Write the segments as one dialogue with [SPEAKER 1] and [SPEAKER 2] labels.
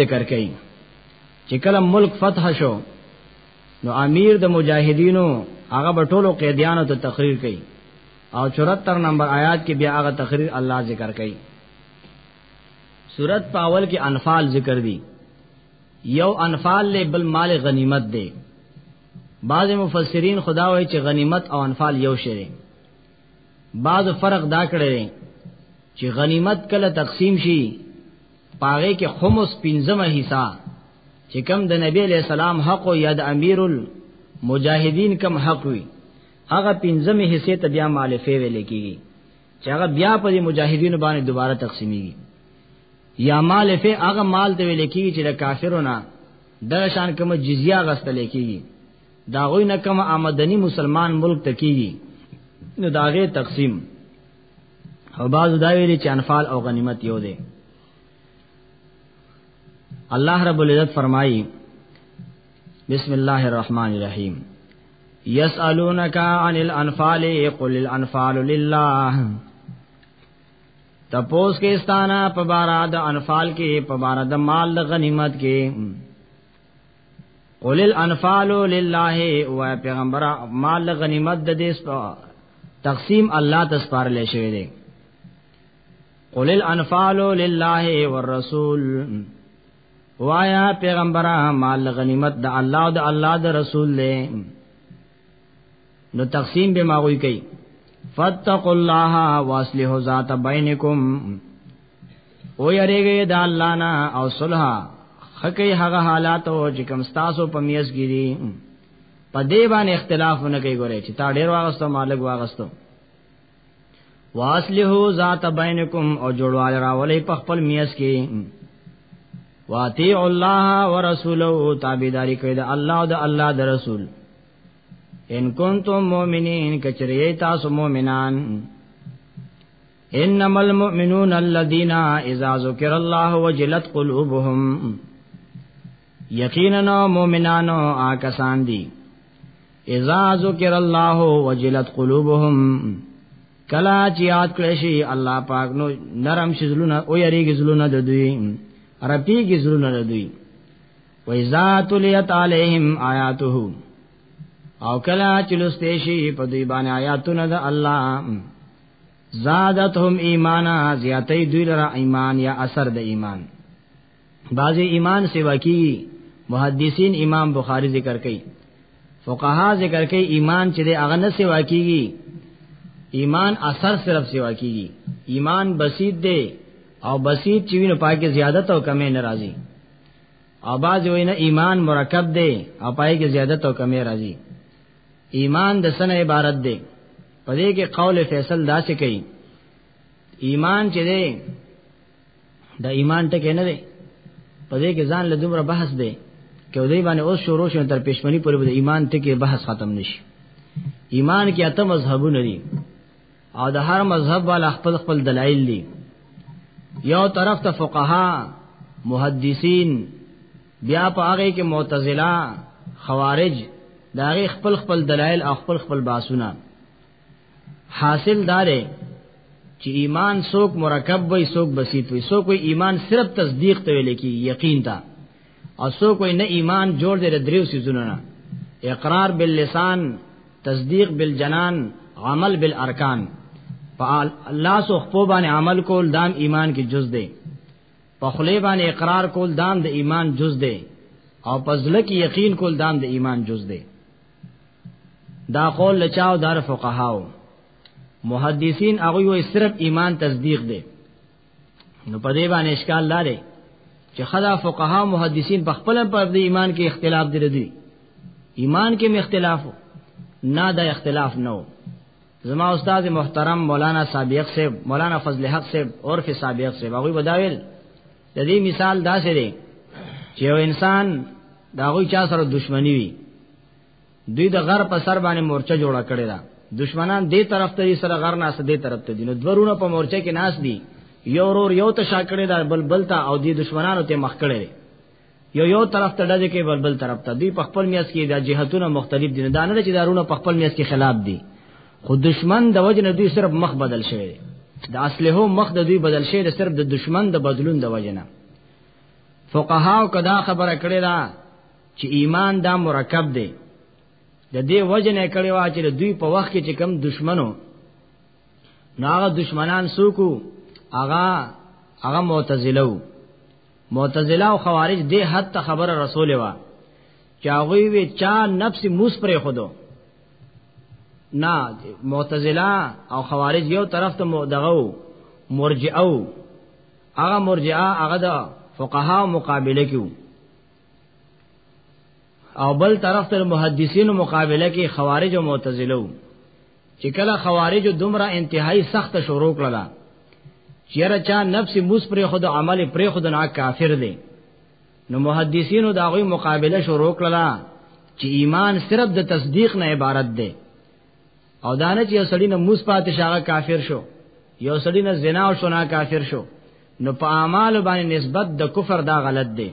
[SPEAKER 1] ذکر کړي چې کله ملک فتح شو نو امیر د مجاهدینو هغه په ټولو قیدیانو ته تقریر کړي او 74 نمبر آیات کې بیا هغه تقریر الله ذکر کړي صورت پاول کې انفال ذکر دي یو انفال له بل مال غنیمت دی بعض مفسرین خدا وایي چې غنیمت او انفال یو شی دی بعض فرق دا کړی چې غنیمت کله تقسیم شي پاره کې خمس پنځمه حصہ چې کم د نبی علیہ السلام حق او یاد امیر المجاهدین کم حق وي هغه پنځمه حصے ته بیا مالفه ویل کیږي چې هغه بیا په مجاهدینو باندې دوباره تقسیمېږي یا مالفه هغه مال ته ویل کیږي چې د کافرونو د شان کوم جزیه غستل کیږي دا غوی نه کم آمدنی مسلمان ملک تکیږي نو داغه تقسیم او باز دا ویلي چې انفال او غنیمت یو دی الله رب العزت فرمایي بسم الله الرحمن الرحیم یسالونک عن الانفال قل الانفال لله تپوس کې استانا په بارا د انفال کې په بارا د مال د غنیمت کې قل الانفال لله و پیغمبر مال غنیمت د دې تقسیم الله تسپارل شوی دی قل الانفال لله والرسول وایا پیغمبره مال غنیمت د الله او د الله د رسول له نو تقسیم به ماغوی کوي فتقوا الله واصلحوا ذات بینکم او یریږي د الله نه او صلح خکې هغه حالات او چې کوم تاسو په میس ګيري په دې باندې اختلافونه کوي ګورې چې تا ډېر واغستو مالک واغستو واصلحوا ذات بینکم او جوړوال راولې په خپل میس کې واطیع الله ورسوله تابعداري کوي د الله او د الله د رسول ان کنتم مؤمنین کچری تاسو مؤمنان انما المؤمنون الذين اذا ذكر الله وجلت قلوبهم یقینا مؤمنانو آکسان دي اذا ذکر الله وجلت قلوبهم کلا چې یاد کړی شي الله پاک نو نرم شي زلونه او یریږي زلونه د دوی رپیږي زلونه د دوی و اذا تليت عليهم آیاته او کلا چلوستې شي په دوی باندې آیاتونه د الله زادتهم ایمانا زیاتې دوی لپاره ایمان یا اثر د ایمان بعضی ایمان سیوا کی محدثین امام بخاری ذکر کړي فقها ذکر کړي ایمان چې د اغه نه سیوا کیږي ایمان اثر صرف سیوا کیږي ایمان بسیط دی او بسیط چې وینو پاکه زیادت او کمې ناراضي او باز وینا ایمان مرکب دی او پای کې زیادت او کمی راځي ایمان د سن عبارت دی په دې کې قول فیصل داسې کوي ایمان چې دی د ایمان ټکی نه دی په دې کې ځان له دومره بحث دی کې دوی باندې اوس شروع شون تر پښمنی پورې د ایمان ټکی بحث ختم نشي ایمان کې اته مذهبونه دي او د هر مذهب والا خپل خپل دلایل دي یو طرف ته فقها محدثین بیا په هغه کې معتزله خوارج دا غي خپل خپل دلایل او خپل خپل باسونه حاصل داره چې ایمان څوک مرکب وي څوک بسيط وي څوک ایمان صرف تصدیق ته ویل کی یقین ته اسو کوئی نه ایمان جوړ دې دریو سيزونه نه اقرار باللسان تصدیق بالجنان عمل بالارکان په الله سو خپو باندې عمل کول دام ایمان کې جز دی په خلی باندې اقرار کول دام د ایمان جز دی او په ځل کې یقین کول دام د ایمان جز دی دا قول لچاو دار فقهاو محدثین هغه یو صرف ایمان تصدیق دی نو په دې باندې اشکال لاره چې خدا فقها محدثین په خپل پر دې ایمان کې اختلاف درې دي ایمان کې مختلاف نه دا اختلاف نه وو زما استاد محترم مولانا سابق سے مولانا فضل حق سے اور فی سابق سے هغه بداویل د دې مثال دا سره دی چې یو انسان دا غوي چا سره دښمنی وي دوی د غر په سر باندې مورچه جوړه کړې ده دشمنان دې طرف ته سره غر ناس دې طرف ته دي نو دورونه په مورچه کې ناس دي یو رور یو ته شاکړې ده بل بل ته او دې دشمنانو ته مخ کړې یو یو طرف ته ډځې کې بل بل طرف ته دوی په خپل میاس کې د جهتونو مختلف دي دا نه چې دارونه په خپل میاس کې خلاف دي خو دشمن د وجه نه دوی صرف مخ بدل شوی د اصله مخ د دوی بدل شوی صرف د دشمن د بدلون د وجه نه فقها او کدا خبره کړې ده چې ایمان دا مرکب دی د دې وجه نه کړي وا چې دوی په وخت کې چې کم دشمنو نو هغه دشمنان سوکو هغه هغه معتزله معتزله او خوارج دې حد ته خبره رسول وا چې هغه وی چا نفس موس پرې خودو نه معتزله او خوارج یو طرف ته دغه مرجئه هغه مرجئه هغه د فقها مقابله کیو او بل طرف تر محدثینو مقابله کې خوارج او معتزله چې کله خوارج دومره انتهایی سخت شروع کړل چیرې چا نفس موس پر خود عمل پر خود نه کافر دی نو محدثینو دا غوي مقابله شروع کړل چې ایمان صرف د تصدیق نه عبارت دی او دانه چې سړی نه موس پاتې شاغه کافر شو یو سړی نه زنا او شنا کافر شو نو په اعمال باندې نسبت د کفر دا غلط دی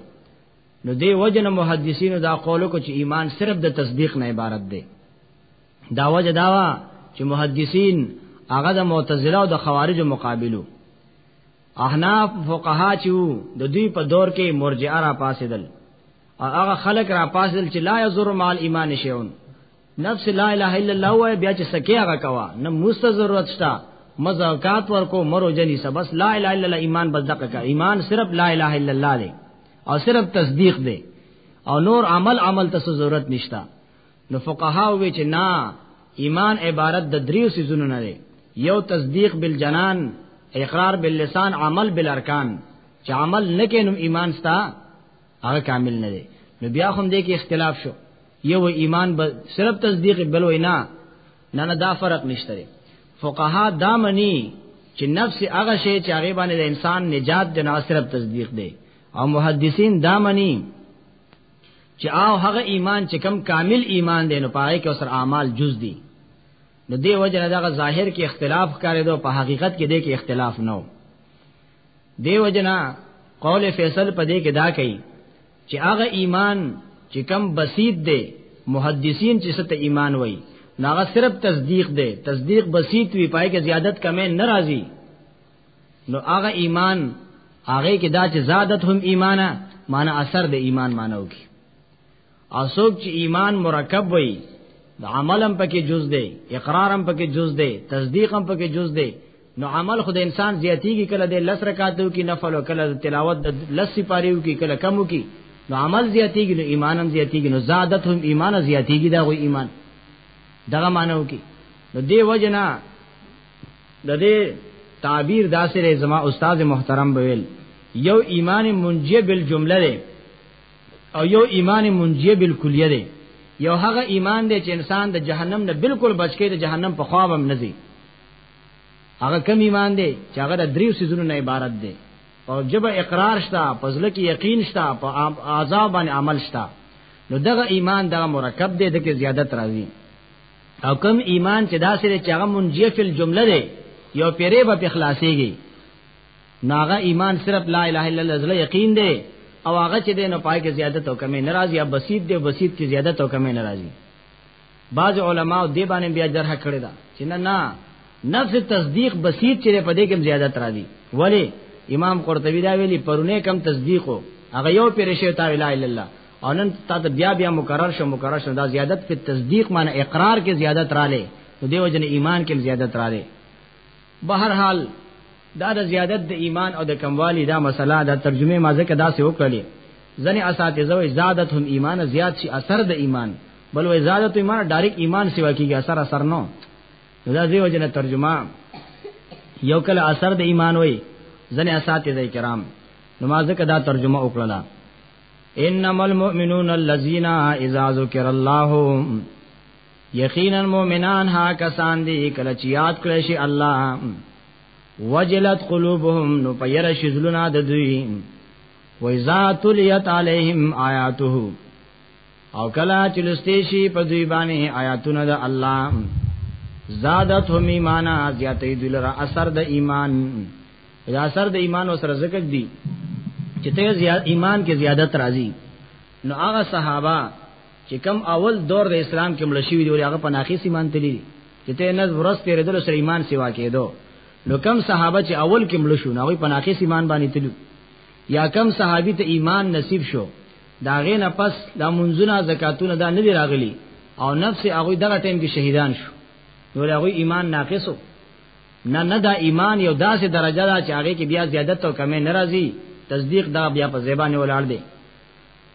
[SPEAKER 1] نو دی وجنه محدثینو دا قول کو چې ایمان صرف د تصدیق نه عبارت دی دا وجه دا وا چې محدثین هغه د معتزله او د خوارج مقابلو احناف فقها چې د دوی په دور کې مرجئه را پاسېدل او هغه خلک را پاسېدل چې لا یزر مال ایمان شیون نفس لا اله الا الله وای بیا چې سکه هغه کوا نه مست ضرورت شته مزاکات ورکو مرو جنی سه بس لا اله الا الله ایمان بس دقه کا ایمان صرف لا اله الا الله دی او صرف تصدیق دی او نور عمل عمل ته ضرورت نشتا نو فقها وی چې نا ایمان عبارت د دریو سيزونو نه دی یو تصدیق بالجنان اقرار باللسان عمل بالارکان چې عمل نکې نو ایمان ستا هغه کامل نه دی نو بیا هم دې کې اختلاف شو یو ایمان به صرف تصدیق بل وینا نه نه دا فرق نشته دی فقها دا منی چې نفس هغه شی چې هغه باندې د انسان نجات د نه صرف تصدیق دی او محدثین دا منی چې او هغه ایمان چې کم کامل ایمان دی نو پاره کې اوسر اعمال جز دي نو دی وجه نه دغه ظاهر کې اختلاف کاری دو په حقیقت کې دی کې اختلاف نه دیو جنا قول فیصل په دې کې دا کوي چې هغه ایمان چې کم بسیط دی محدثین چې ست ایمان وای ناغه صرف تصدیق دی تصدیق بسیط وی پای کې زیادت کمې ناراضي نو هغه ایمان هغه کې دا چې زادت هم ایمانه معنی اثر د ایمان معنی وکي اسوک چې ایمان مرکب وي د عملم پکې جز دی اقرارم پکې جز دی تصدیقم پکې جز دی نو عمل خود انسان زیاتیږي کله د لس رکعاتو کې نفل او کله د تلاوت د لس سپاریو کې کله کمو کې نو عمل زیاتیږي نو ایمانم زیاتیږي نو زادت هم ایمان زیاتیږي دا غو ایمان دغه معنی وکي نو دی وجنا د دې تعبیر داسره زما استاد محترم بویل یو ایمان منجی بالجمله او یو ایمان منجیه بالکلیه دی یو هغه ایمان دی چې انسان د جهنم نه بالکل بچ کړي د جهنم په خواب هم نه ځي هغه کم ایمان دی چې هغه د دریو سيزونو نه عبارت دی او جب اقرار شتا پزله کې یقین شتا په عذاب باندې عمل شتا نو دغه ایمان دغه مرکب دی دغه زیادت راځي او کم ایمان چې داسې چې هغه منجیه فل جمله دی یو پیری به په خلاصيږي ناغه ایمان صرف لا اله الا الله زله یقین دی او هغه چې دینو پای کې زیادت او کمی ناراضي یا بسیط دی بسیط کې زیادت او کمی ناراضي بعض علما دې باندې بیا جرح کړی دا چې نه نه نفس تصدیق بسیط چې په دې کې زیادت راځي ولی امام قرطبی دا ویلي پرونه کم تصدیقو هغه یو پیر شی تا ویلا الا الله او نن تا ته بیا بیا مکرر شو مکرر شو دا زیادت په تصدیق معنی اقرار کې زیادت رااله نو دیو جن ایمان کې زیادت رااله بهر حال دا د زیادت د ایمان او د کموالی دا مسله دا ترجمه ما ځکه دا سه وکړلې ځنې اساتذه وي زادت هم ایمان زیات شي اثر د ایمان بل وي زادت ایمان ډایرک ایمان سیوا کیږي اثر اثر نو دا دیو جن ترجمه یو کله اثر د ایمان وي ځنې اساتذه کرام نو ما ځکه دا ترجمه وکړله انما المؤمنون الذين اذا ذكر الله یقینا مؤمنان ها کسان دي کله چې یاد کړی شي الله وجلت قلوبهم نو پیر شي زلنا د دوی و اذا تلیت علیهم آیاته او کله چې لستی شي په دوی باندې آیاتونه د الله زادت هم ایمانا زیاتې دوی لره اثر د ایمان دا اثر د ایمان او سره زکک دي چې ته ایمان کې زیادت راځي نو هغه صحابه چې کم اول دور د اسلام کې مړ شوی دی او هغه په ناخي سیمان تللی دی چې ته نه ورس تیرې دل سره ایمان سیوا کېدو نو کم صحابه چې اول کې مړ شو نو په ناخي سیمان باندې تللی یا کم صحابي ته ایمان نصیب شو دا غې نه پس دا منځونه زکاتونه دا نه دی راغلی او نفس هغه دغه ټیم کې شهیدان شو نو هغه ایمان ناقصو نه نه دا ایمان یو داسې درجه ده چې هغه کې بیا زیادت او کمی ناراضي تصدیق دا بیا په زبانه ولاړ دی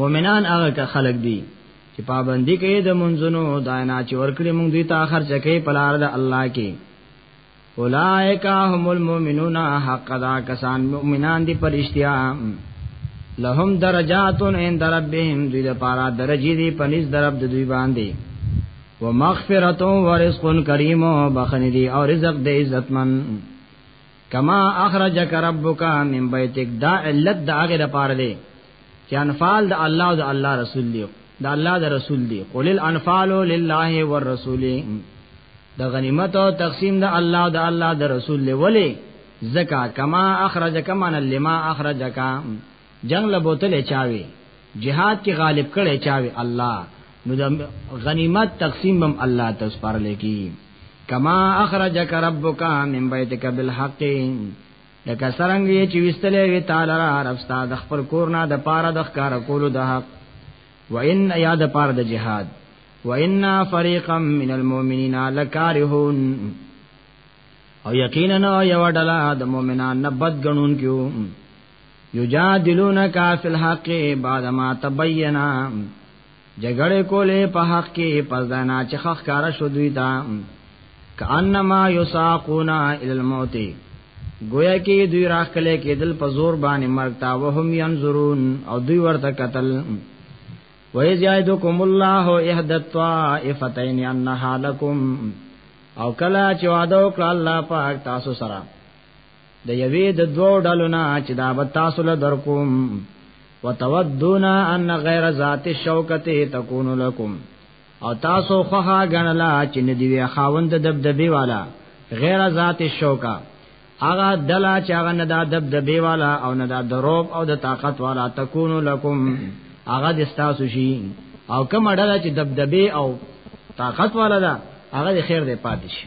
[SPEAKER 1] مؤمنان هغه خلق دي چې پابندي کوي د منځونو داینا چې ورکړي موږ دوی ته خرچ کوي په لار د الله کې اولائک هم المؤمنون حق دا کسان مؤمنان دي پر اشتیا لهم درجات عند ربهم دوی لپاره درجې دي پنځ درب د دوی باندې ومغفرت ورزق کریم بخنه دي او رزق د عزتمن کما اخرجک ربک من بیتک دا علت دا هغه د پاره دی چې انفال د الله او د الله رسول دی د الله د رسول دی قول الانفال لله والرسول د غنیمت او تقسیم د الله او د الله د رسول دی ولی زکا کما اخرجک من لما اخرجک جنگ له بوتل چاوي جهاد کې غالب کړي چاوي الله نو د غنیمت تقسیم بم الله ته سپارل کی کما اخرجک ربک من بیتک بالحق لکه سرنګ یې چې وستلې وی تعالی را رستا د خپل کور نه د پاره د ښکار کولو د حق و ان یاد پاره د جهاد و ان فریقا من المؤمنین لکارهون او یقینا یو ډله د مؤمنان نه بد غنون کیو یجادلونک فی الحق بعد ما تبینا جګړه کولې په حق کې پس دا نه چې خخ کارا شو دوی تا کانما یساقونا ال الموت گویا کې دوی راخلې کې دل په زور باندې مرګ تا وهم ينظرون او دوی ورته قتل وَإِذْ يَعِدُكُمُ اللَّهُ إِحْدَى الطَّائِفَتَيْنِ أَنَّهَا لَكُمْ او کلا چې وعده وکړه الله پاک تاسو سره د یوې د دوو ډلو نه چې دا به تاسو له درکوم وتودون ان غیر ذات الشوکته تکون لکم او تاسو خوخه غنلا چې ندی وی خاوند دبدبی والا غیر ذات الشوکه اغا دلا چې هغه نه دا دبدبی والا او نه دا دروب او د طاقت والا تکون لکم اغا د تاسو شي او کوم ډله چې دبدبی او طاقت والا ده هغه خیر دی پاتې شي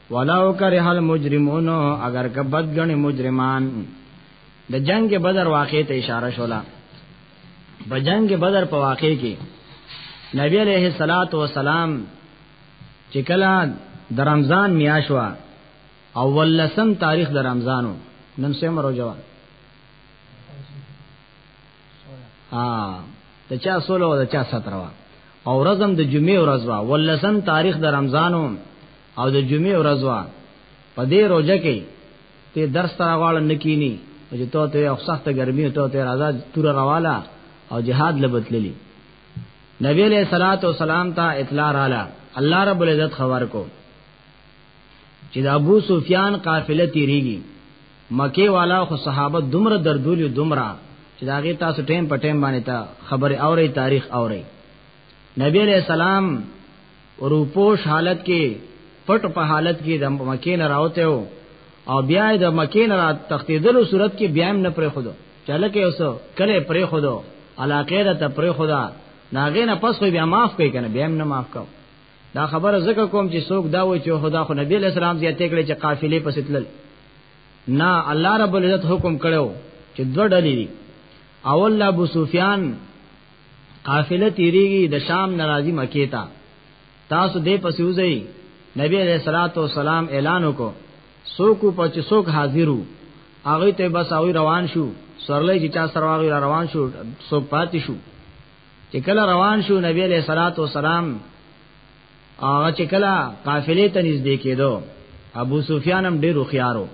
[SPEAKER 1] ولو کرہ المجرمون اگر که بدګنی مجرمان د جنگ بدر واقع ته اشاره شولا په جنگ بدر په واقع کې نبی علیہ الصلات والسلام چې کله د رمضان میاشوا او ولسم تاریخ د رمضانو نن سه مرو جواب ها ته چا سولو د چا ستروا او رزم د جمعې ورځ وا ولسم تاریخ د رمضانو او د جمعې ورځ وا په دې روزه کې ته درس تر غواړه نکینی چې ته ته او سخت ګرمي ته ته راځه تور رواله او جهاد لبتللی نبی علیہ الصلات والسلام ته اطلاع رااله الله رب العزت خبر کو چې د ابو سفیان قافله تیریږي مکه والا خو صحابه دومره دردول دومره چې داغه تاسو ټیم په ټیم باندې تا خبره اوري تاریخ اوري نبی علیہ السلام روپوش حالت کې پټ په حالت کې د مکې نه راوته او بیا د مکې نه را تختیدلو صورت کې بیا هم نه پرې خودو چاله کې اوسو کله پرې خودو علاقه ده ته پرې خودا ناغې نه پس خو بیا معاف کوي کنه بیا هم نه معاف کوي دا خبره زکه کوم چې څوک دا وایي چې خدا خو نبی له سلام زیاتې کړې چې قافلې پسې تلل نه الله رب العزت حکم کړو چې دوه ډلې دي اول ابو سفیان قافله تیریږي د شام ناراضي مکه ته تاسو دې پسوځي نبی علیہ الصلوۃ والسلام اعلان وکړو څوک په چې څوک حاضرو هغه ته بس هغه روان شو سورلې چې چا سره هغه روان شو څوک پاتې شو چې کله روان شو نبی علیہ الصلوۃ والسلام هغه چې کله قافلې ته نږدې کېدو ابو سفیان هم ډېر خوارو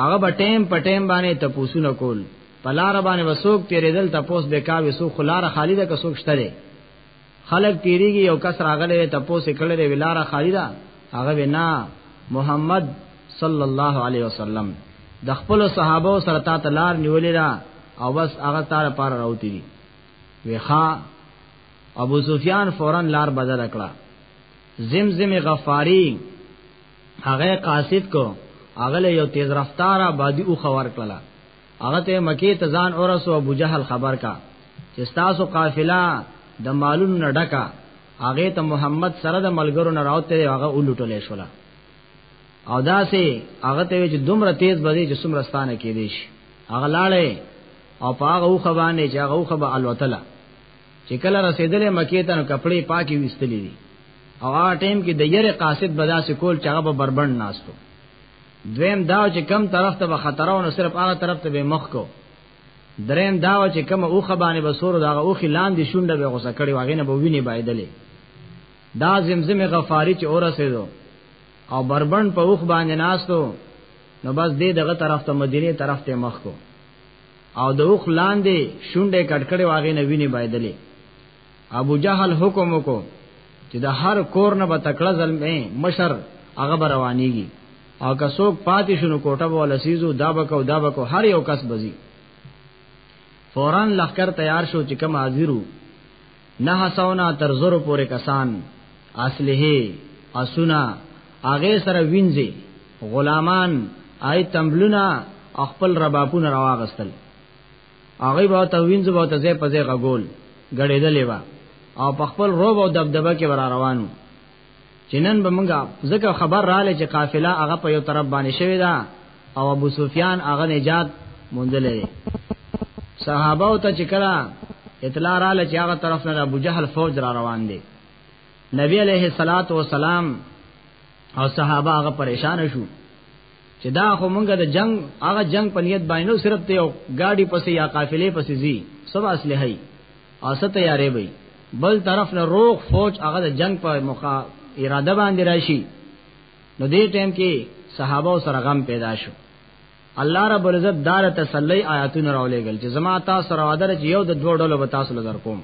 [SPEAKER 1] هغه به ټیم په ټیم باندې تپوسونه کول په لار باندې وسوک تیرېدل تپوس به کاوي سو خلاره خالی ده که سوک شته دی خلک تیریږي یو کس راغلی تپوس کړل دی ولاره خالی ده هغه وینا محمد صلی الله علیه وسلم د خپل صحابه سره تا تلار نیولې ده او بس هغه تار پار راوتی دي ویخا ابو سفیان فورا لار بدل کړه زمزم غفاری هغه قاصد کو هغه له یو تیز رفتار بادی او خبر کړلا هغه ته مکی ته ځان اورس او ابو جهل خبر کا چې تاسو قافله د مالونو نه ډکا هغه ته محمد سره د ملګرو نه راوته هغه ولټلې شولا او دا سه هغه ته چې دومره تیز بځي چې څومره ستانه کې دي شي هغه لاړې او پاغه او خبانه چې هغه او خبا الوتله چې کله رسیدلې مکې ته نو کپڑے پاکي وستلې دي او هغه ټیم کې د یره قاصد بداسې کول چې هغه به بربند ناستو دویم دا چې کم طرف ته به خطر او صرف هغه طرف ته به مخ کو دریم دا چې کم او خبانه به سور دا او خلان دي شونډه به غوسه کړي واغې نه به ویني بایدلې دا زمزمه غفاری چې اورسه دو او بربند په اوخ باندې ناستو نو بس دې دغه طرف ته مدینه طرف ته مخ کو او د اوخ لاندې شونډې کټکړې واغې نه ویني بایدلې ابو جهل حکم وکړو چې د هر کور نه به تکړه زلمې مشر هغه به روانيږي او که څوک پاتې شنو کوټه به ولسیزو دا بکو دا بکو هر یو کس بزي فوران لخر تیار شو چې کوم حاضرو نه سونا تر زرو پورې کسان اصله اسونا اغه سره وینځي غلامان آی تمبلونا خپل رباپونه راواغستل هغه به ته وینځ به ته زې پځې غول غړېدلې وا او په خپل روب او دبدبه کې ور روانو چې نن به موږ ځکه خبر رااله چې قافله هغه په یو طرف باندې شوې ده او ابو سفیان هغه نجات مونږلې صحابه او ته چې کړه اطلاع رااله چې هغه طرف نه ابو جهل فوج را روان دي نبی علیه الصلاۃ والسلام او صحابه هغه پریشان شو چې دا خو مونږه د جنگ هغه جنگ په نیت باندې نو صرف ته یو گاډي پسې یا قافلې پسې زی سب اصله هي او ست تیارې وي بل طرف نه روغ فوج هغه د جنگ په مخه اراده باندې راشي نو دې ټیم کې صحابه سره غم پیدا شو الله رب العزت دار تسلی آیاتونه راولېګل چې زما تاسو سره وادر چې یو د دوه ډلو به تاسو لږ کوم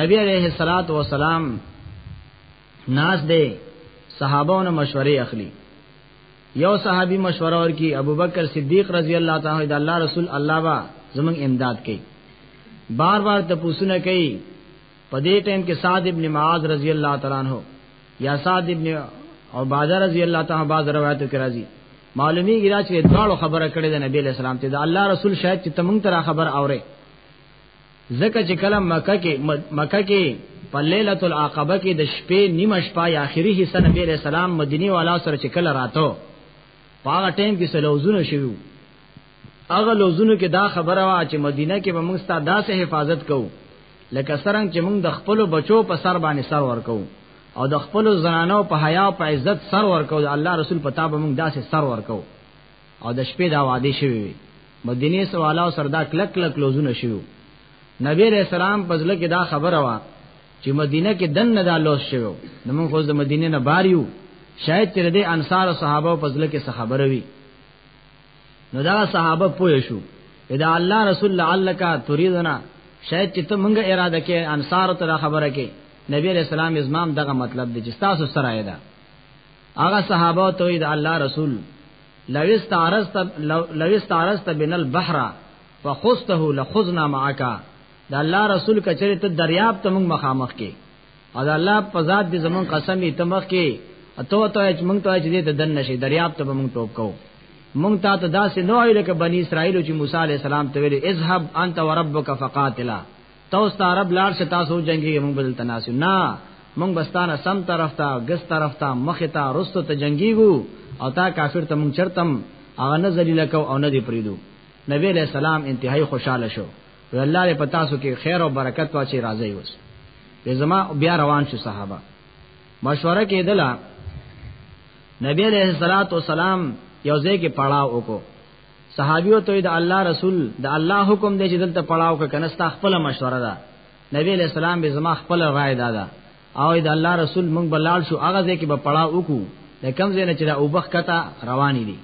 [SPEAKER 1] نبی عليه الصلاه والسلام ناس دی صحابو نه مشورې اخلي یو صحابي مشوره ورکي ابوبکر صدیق رضی الله تعالی د الله رسول الله با زمنګ امداد کوي بار بار ته پوښتنه کوي په دې ټیم کې سعد ابن معاذ رضی الله تعالی عنہ یا سعد ابن عباده رضی الله تعالی باز روایتو کې راځي معلومی ګرا چې دواړو خبره کړې د نبی له سلام ته د الله رسول شاید چې تمنګ تر خبر اوري زکه چې کله مکه کې مکه کې په ليله العقبه کې د شپې نیمه شپه یا اخري حصہ نبی عليه السلام مدینه والا سره چې کله راته پاغه ټیم کې سلوزونه شوی هغه لوزونو کې دا خبره وا چې مدینه کې به موږ ستاسو داسې حفاظت کوو لکه سرنګ چې موږ د خپل بچو په سر باندې سر ورکو او د خپل زنانو په حیا او په عزت سر ورکو د الله رسول په تاب موږ داسې سر ورکو او د شپې دا وعده شوی وي مدینه سوالا او سردا کلک کلک لوزونه شو نبی علیہ السلام پزله کې دا خبره وا چې مدینه کې دن نه دا لوز شو نو موږ خو د مدینه نه بار یو شاید تر دې انصار او صحابه پزله کې څه خبره وي نو دا صحابه پوه شو ادا الله رسول لعلک تريدنا شاید چې ته مونږه اراده کې انصار ته خبره کې نبی علیہ السلام ازمام دغه مطلب دی چې تاسو سره ایدا هغه صحابه ته د الله رسول لو استعرست لو استعرست بن البحر فخذته لخذنا معك د الله رسول کچره ته دریاب ته موږ مخامخ کې او د الله په ذات دې زمون قسم یې تمخ کې اته ته چې موږ ته چې دې ته دن نشي دریاب ته موږ ټوپ کوو موږ ته ته داسې نوې لکه بنی اسرائیل چې موسی عليه السلام ته ویل اذهب انت وربك فقاتلا تاسو ته عرب لار شه تاسو جنگي موږ بدل تناسو نه موږ بستانه سم طرف ته غس طرف ته مخ ته رستو ته جنگيګو او تا کافر ته موږ چرتم هغه نه ذلیل کو او نه دی پریدو نبی علیہ السلام انتهایی خوشاله شو وی الله دې پتا سو کې خیر او برکت واچي راځي اوس به زما بیا روان شو صحابه مشوره کېدله نبی علیہ الصلوۃ والسلام یو ځای کې پړاو وکړو صحابیو ته د الله رسول د الله حکم دی چې دلته پړاو کې کنه ستا خپل مشوره ده نبی علیہ السلام به زما خپل رائے دادا او د الله رسول مونږ بلال شو هغه ځای کې به پړاو وکړو د کم ځای نه چې دا وبخ کته روان دي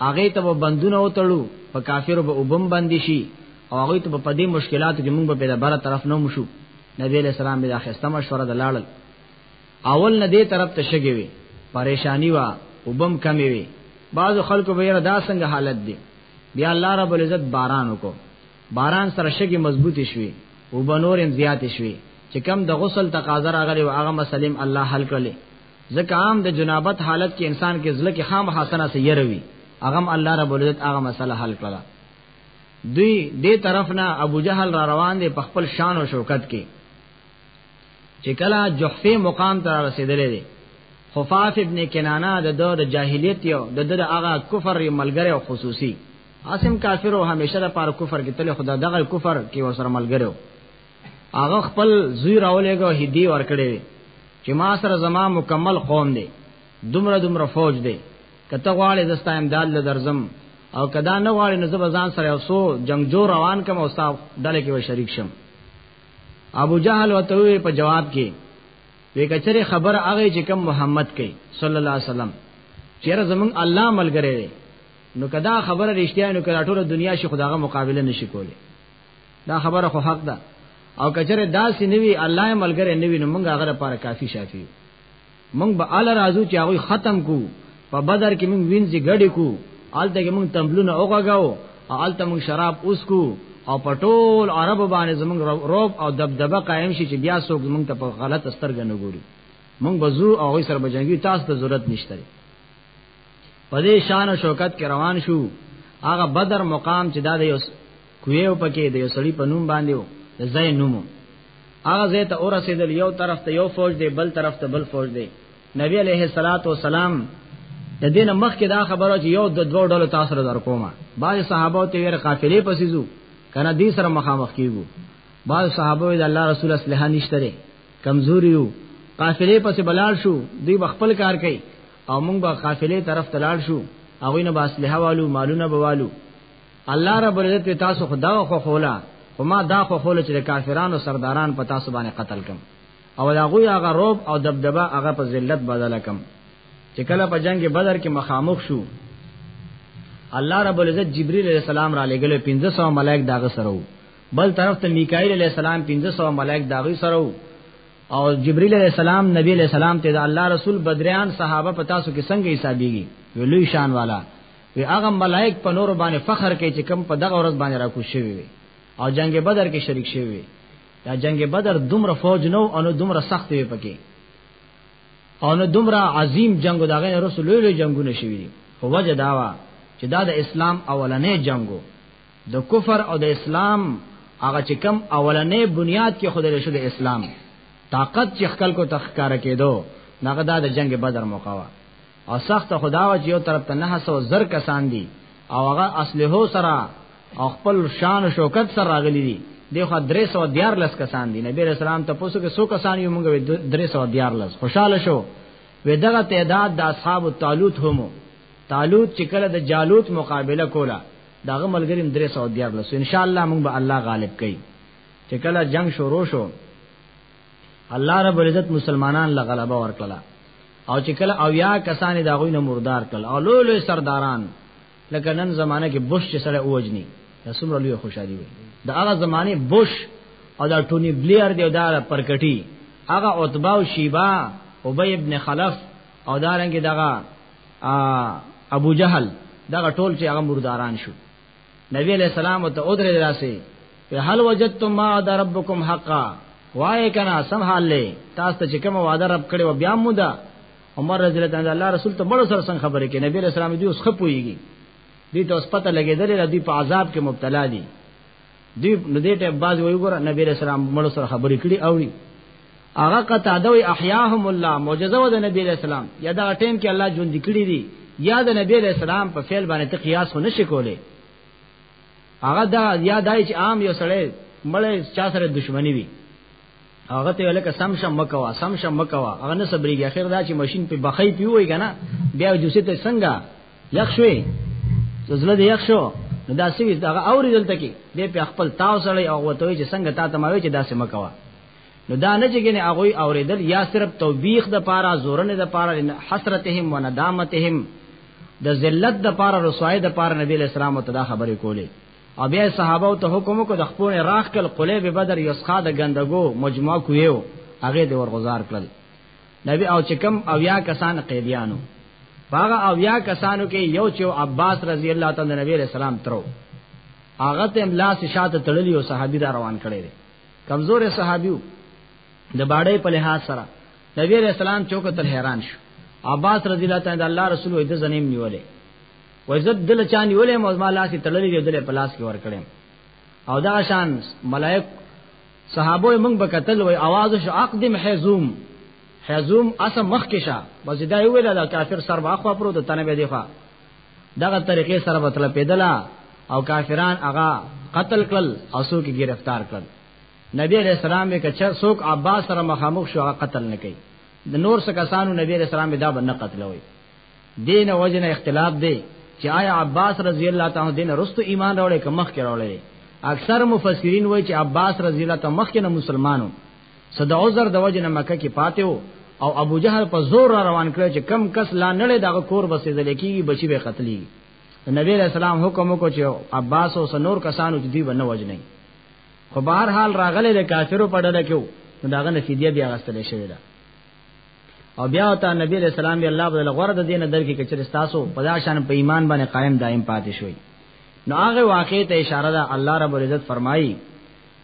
[SPEAKER 1] هغه ته به بندونه وتړو په کافرو به وبم باندې شي او هغه ته په دې مشکلاتو کې مونږ به په بره طرف نه مشو نبی علیہ السلام به دا خسته مشوره دلاله اول نه دې طرف ته شګي وي پریشانی وا وبم کمی وي بعض خلکو به دا څنګه حالت دی بیا الله رب العزت باران وکړو باران سره شګي مضبوط شوي او بنورم زیات شوي چې کم د غسل تقاضا راغلی او هغه مسلم الله حل کړي ځکه عام د جنابت حالت کې انسان کې ځل کې خام حسنه سي يروي اغم الله رب العزت هغه مسله حل کړه دوی دې طرف نه ابو جهل را روان دي په خپل شان او شوکت کې چې کله جحفه مقام ته رسیدلې دي خفاف ابن کنانه د دو د جاهلیت یو د د هغه کفر ملګری او خصوصي عاصم کافر او همیشه د پار کفر کې تل خدا دغه کفر کې وسره ملګری هغه خپل زوی راولېګو هدی ورکړي چې ما سره زما مکمل قوم دی دومره دومره فوج دی کته غواړي زستا امداد له درزم او کدا نه غواړي نو زبزان سره اوسو جنگجو روان کوم او صاحب دله کې شریک شم ابو جهل وتوی په جواب کې وی کچره خبر هغه چې کوم محمد کوي صلی الله علیه وسلم چیرې زمون الله ملګری دی نو کدا خبره رښتیا نو کړه ټول دنیا شي خداغه مقابله نشي کولی دا خبره خو حق ده او کچره داسې نوي الله ملګری نوي نو موږ هغه لپاره کافی شافی مونږ به ال راځو چې هغه ختم کو په بدر کې مونږ وینځي غړې کو آلته کې مونږ تمبلونه اوګاو آلته مونږ شراب اوس کو او په ټول عرب باندې زمونږ روب او دبدبه قائم شي چې بیا څوک مونږ ته په غلط سترګه نه ګوري مونږ بزو او غي سره بجنګي تاسو ته ضرورت نشته په دې شان او شوکت کې روان شو هغه بدر مقام چې دا د یو کوی او پکې د یو سړی په نوم باندې و د ځای نومو هغه ځای ته ورسېدل یو طرف ته یو فوج دی بل طرف ته بل فوج دی نبی علیه الصلاۃ والسلام د دین مخ کې دا خبره چې یو د دوه ډلو تاسو سره درکوما بعض صحابه ته ویره قافلې پسې زو کنه دې سره مخامخ کیږو بعض صحابه د الله رسول اصله نشته کمزوري یو قافلې پسې بلال شو دوی خپل کار کوي او موږ به قافلې طرف تلال شو هغه نه باسلحه والو مالونه بوالو الله رب العزت تاسو خدا خو خولا او ما دا خو خوله چې کافرانو سرداران په تاسو باندې قتل کم او دا غوی هغه روب او دبدبه هغه په ذلت بدل کم چې کله په جنگ بدر کې مخامخ شو الله رب العزت جبريل عليه السلام را لګل 1500 ملائک داغه سره وو بل طرف ته میکائیل علیہ السلام 1500 ملائک داغي سره وو او جبريل عليه السلام نبی عليه السلام ته الله رسول بدریان صحابه پتا سو کې څنګه حسابيږي ویلوی شان والا وی هغه ملائک په نور باندې فخر کوي چې کم په دغه ورځ باندې راکو شوی وي او جنگ بدر کې شریک شوی وي دا جنگ بدر دومره فوج نو او نو دومره سخت وي پکې او نو دومره عظیم جنگ دغه رسول لوی جنگونه شوی دي خو وجه داوا چې دا د اسلام اولنې جنگو د کفر او د اسلام هغه چې کم اولنې بنیاد کې خدای شو د اسلام طاقت چې خلکو تخکار کېدو نغدا د جنگ بدر موقعه او سخت خداوه چې یو طرف ته نه سو زر کسان دي او هغه اصله سره او خپل شان او شوکت سره راغلي دي دغه 314 کسان دي نبی رسول الله ته پوسو کې 100 کسان یو مونږ 314 خوشاله شو و دغه تعداد د اصحاب طالوت هم طالوت چې کله د جالوت مقابله کوله داغه ملګری 314 ان شاء الله مونږ به الله غالب کړي چې کله جنگ شروع شو الله رب العزت مسلمانان له غلبه ورکړه او چې کله او یا کسان دا غوینه مردار کړل او لوی لوی سرداران لکه نن زمانه کې بوش چې سره اوجنی دا څومره لوی خوشحالي وي دا هغه زمانه بوش او دا ټونی بلیر دی دا پرکټي هغه عتبه او شیبا ابی ابن خلف او دارنګ دغه ابو جهل دغه ټول چې هغه مرداران شو نبی علیہ السلام ته او درې راسي په هل وجدتم ما د ربکم حقا وای کنا سم حال له تاسو ته چې کوم وعده رب کړي و بیا مودا عمر رضی الله عنه الله رسول ته بڑو سره څنګه خبرې کې نبی علیہ السلام دی اوس خپويږي دې ته اوس پته لګېدل را دي په عذاب کې مبتلا دي دی نو دې ته باز وی ګور نبی رسول الله مړو سره خبرې کړي او هغه قطاده وی احیاهم الله معجزه و د نبی علیہ السلام یا دا ټیم کې الله ژوند کړی دی یا د نبی علیہ السلام په فعل باندې ته قیاس خو نشي کولای هغه دا یا دای چې عام یو سړی مړ چا سره دښمنی وي هغه ته لکه سم شم مکوا سم شم مکوا هغه نه صبرېږي اخر دا چې ماشين په بخای پیوي کنه بیا جوسه ته څنګه یخ شوي زله دې یخ شو نو دا سوي دا اوري دلته کې دې په خپل تاو سره او وته چې څنګه تا ته ما وی چې دا سم مکوا نو دا نه چې ګنې هغه اوریدل یا صرف توبیخ د پاره زورنه د پاره حسرتهم و ندامتهم د ذلت د پاره رسوای د پاره نبی اسلام ته دا خبرې کولې او بیا صحابه ته حکم کو د خپل راخ کل قله به بدر یسخا د ګندګو مجموعه کویو هغه د ورغزار کړل نبی او چې کم او یا کسان قیدیانو هغه او یا کسانو کې یو چې عباس رضی الله تعالی نبی رسول الله ترو هغه تم لاس شاته تړلی او صحابي دا روان کړي کمزور صحابیو د باړې په لحاظ سره نبی علیہ السلام چوک تل حیران شو عباس رضی الله تعالی الله رسول وې د زنیم نیولې وې زد دل چا نیولې مو ما لاس تړلې دې دل په لاس کې ور کړم او دا شان ملائک صحابه موږ به قتل وې आवाज شو اقدم حزوم حزوم اسه مخ کې شه بس دا یو ویل دا کافر سر واخوا پرو ته تنه به دی خوا دغه طریقې سره مطلب پیدلا او کافران هغه قتل کړل او څوک گرفتار کړل نبی علیہ السلام به کچا څوک عباس سره مخامخ شو هغه قتل نه کړي د نور څه کسانو نبی علیہ السلام دا باندې قتلوي دین وجنه اختلاف دی چې آیا عباس رضی الله تعالی دین رستو ایمان راوړي که مخ کې راوړي اکثر مفسرین وایي چې عباس رضی الله تعالی مخ کې نه مسلمانو صد عذر د وجه نه مکه کې پاتې وو او ابو جهل په زور را روان کړ چې کم کس لا نړې دغه کور بسې ځل کېږي بچي به قتلي نبی علیہ السلام حکم وکړ چې عباس او سنور کسانو چې دی ونه وجنې خو بهر حال راغله د کافرو په ډله کې نو داغه نفیدیه بیا غستل شوی ده او بیا ته نبی علیہ السلام بیا الله بدل غره د دین در کې کچر تاسو په دا شان په ایمان باندې قائم دائم پاتې شوی نو هغه واقع ته اشاره ده الله رب العزت فرمایي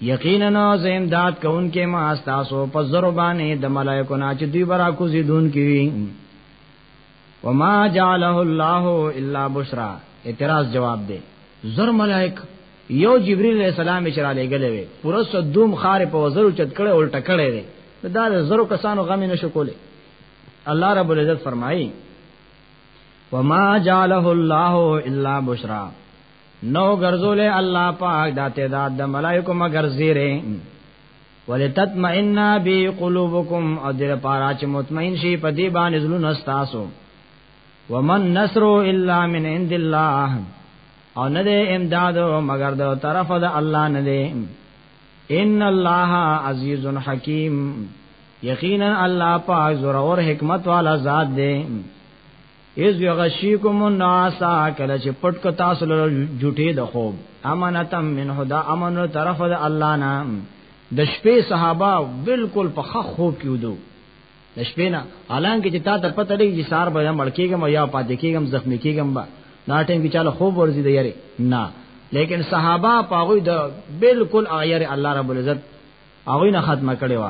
[SPEAKER 1] یقینا زه امداد کوونکې ما تاسو په زربانه د ملائکو نه چې دوی برا کو زیدون کی وما جعله الله الا بشرا اعتراض جواب دی زر ملائک یو جبرئیل علیہ السلام چې را لېګلې وي پوره صدوم خار په وزرو چت کړه الټه کړه دی دا د زرو کسانو غم نشو کوله الله رب العزت فرمایي وما جعله الله الا بشرا نو ګرځول الله پاک د تعداد د ملائکو مگر زیره ولتطمئن بی قلوبکم او دې پارا چې مطمئن شي په دې باندې زلون استاسو ومن نصر الا من عند الله او نه دې امداد مگر د طرف د الله نه دې ان الله عزیز حکیم یقینا الله پاک زور اور حکمت والا ذات دې ایز یغشیکم الناس کله چې پټ ک تاسو له جټې د خوب امانتم من هدا امن طرف د الله نام د شپې صحابه بالکل په خ خوب کې ودو د شپې نه حالانکه چې تا ته پته لګي چې سار به مړکیږم یا پاتې کیږم زخمی کیږم با دا ټیم کې چاله خوب ورزي د یاري نه لیکن صحابه پاغوی د بالکل اغیر الله رب العزت هغه نه ختمه کړي و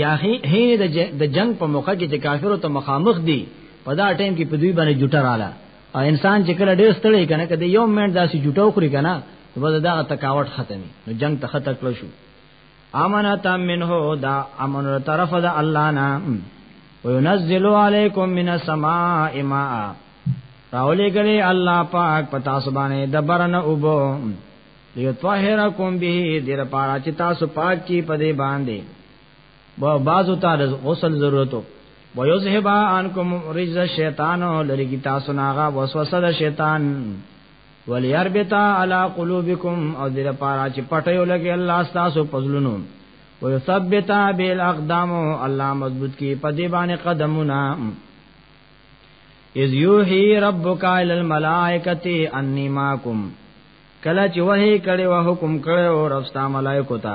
[SPEAKER 1] یا هین د جنگ په موقع کې چې کافرو ته مخامخ دي په دا ټیم کې په دوی باندې جټه رااله او انسان چې کله ډېر ستړی کنه کده یو منټ داسې جټه وخوري کنه په دا تکاوت ختمي نو جنگ ته ختم کړو شو امانت منه دا امن طرف دا الله نه وينزل عليكم من السماء ماء راولې ګلې الله پاک پتا سبانه دبرن اوبو لیطهرکم به دیر پارا چې تاسو پاک کی په دې باندې و بعضو ته غسل ضرورتو و یذهب عنکم رجز الشیطان لری کی تاسو ناغه وسوسه د شیطان ولیربتا علی قلوبکم او دیر پارا چې پټیو لګي الله تاسو پزلونو و یثبتا بالاقدام الله مضبوط کی په دې باندې قدمونه اذ یوحی ربک الی الملائکه انی ماکم کله چې وه کړي وه حکم کړي او رب ستا ملائکو ته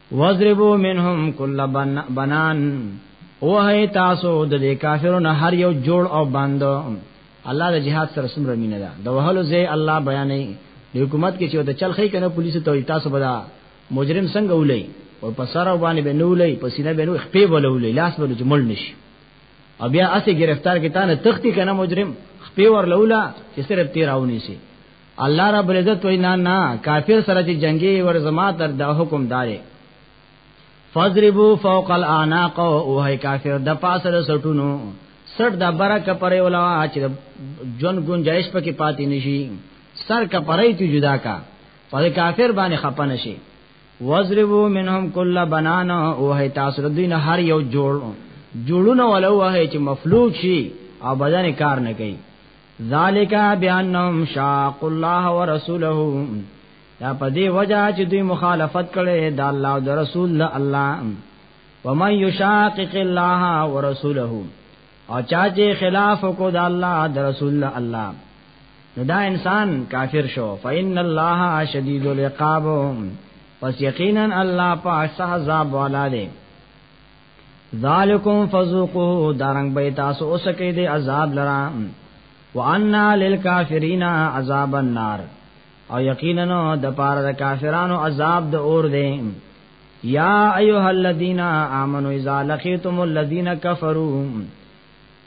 [SPEAKER 1] وضربو منهم کل بنان وهي تاسو د دې کافرونو هر یو جوړ او باندې الله د جهاد سره سمره مینه ده د وهلو زی الله بیانې د حکومت کې چې د چلخې کنه پولیسو ته تاسو بدا مجرم څنګه ولې او په سره باندې به نولې په سینه به نو خپې ولولې لاس به جمل نشي او بیا اسه گرفتار کې تانه تختی کنه مجرم خپې ور لولا چې صرف 13 ونی سي الله رب العزت وای نه نه کافر سره چې جنگي ور زما تر دا حکم داري فضربو فوق الاعناق او هي کافر د پاسره سټونو سټ د برکه پرې ولا چې جون گنجائش پکې پاتې نشي سر کا پرې ته جدا کا پر کافر باندې خپه نشي وضربو منهم کل بنان او هي تاسو دین هر یو جوړ جوړونه ولو هي چې مفلوج شي او بدن کار نه کوي ذالک بانهم شاق الله ورسوله دا په دې وجہ چې دوی مخالفت کړي د الله او د رسول له الله ومن یشاقق الله ورسوله او چا چې خلاف کو د الله د رسول له الله نو دا انسان کافر شو فإن الله شدید العقاب پس یقینا الله پاک سزا والا دی ذالکم فذوقوا دارنګ به تاسو اوسکه دې عذاب لرا وانا للکافرین عذاب النار او یقینا د پاره د کافرانو عذاب د اور دی یا ایها الذین آمنو اذا لقیتم الذین کفروا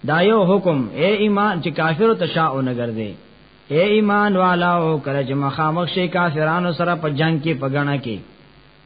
[SPEAKER 1] دا یو حکم اے ایمان چې کافر ته شاو نه ګرځي اے ایمان والاو کله چې مخامخ شي کافرانو سره په جنگ کې پګړه کې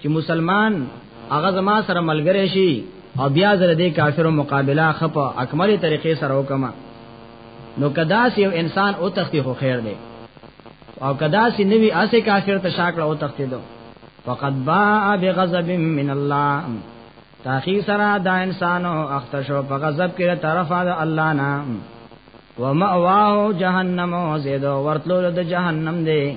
[SPEAKER 1] چې مسلمان هغه زما سره ملګری شي او بیا زره دې کافرو مقابله خپ اکملې طریقې سره وکما نو کدا سی انسان او تختی خو خیر دی او کدا سی نوی اسه کافر ته شاکړه او تختی دو فقد باء بغضب من الله تاخی سره دا انسان او اختشو په غضب کې طرفه د الله نه ومأواه جهنم او زیدو ورتلو د جهنم دی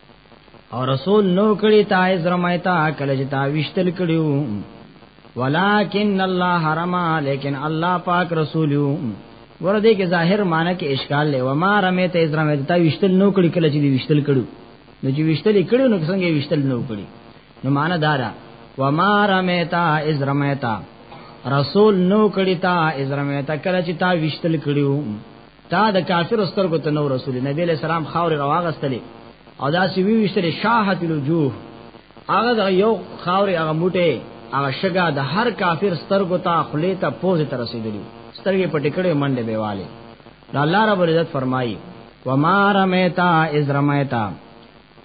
[SPEAKER 1] او رسول نو کړي تا زرمایتا کله چې تا وشتل کړیو ولکن الله حرم لیکن الله پاک رسولو ور دې کې ظاهر معنی کې اشکال لې و ما رمیت از رمیت تا وشتل نو کړي کله چې دی وشتل کړو نو چې وشتل کړو نو څنګه وشتل نو کړي نو معنی دارا و ما رمیت از رمیت رسول نو کړي تا از رمیت کله چې تا وشتل کړو تا د کافر سترګو ته نو رسول نبی علیہ السلام خاور رواغستلې او دا سی وی وشتلې شاحت الوجوه هغه د یو خاور هغه موټه هغه شګه د هر کافر سترګو ته خلی ته پوز ته رسیدلی سترګې پټې کړې منډه بیواله الله رب العزت فرمایي وما رمیتا اذ رمیتا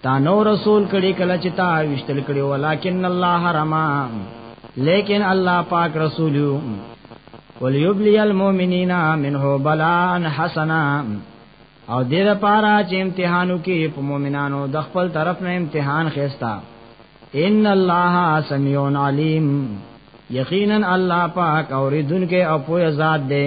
[SPEAKER 1] تا نو رسول کړي کله چې تا وشتل کړي ولکن الله رما لیکن الله پاک رسول وليبلي المؤمنين منه بلاء حسنا او دې لپاره چې امتحانو کې په مؤمنانو د خپل طرف نه امتحان خېستا ان الله سميع عليم یقینا الله پاک اوریدونکو او پوهه ذات دی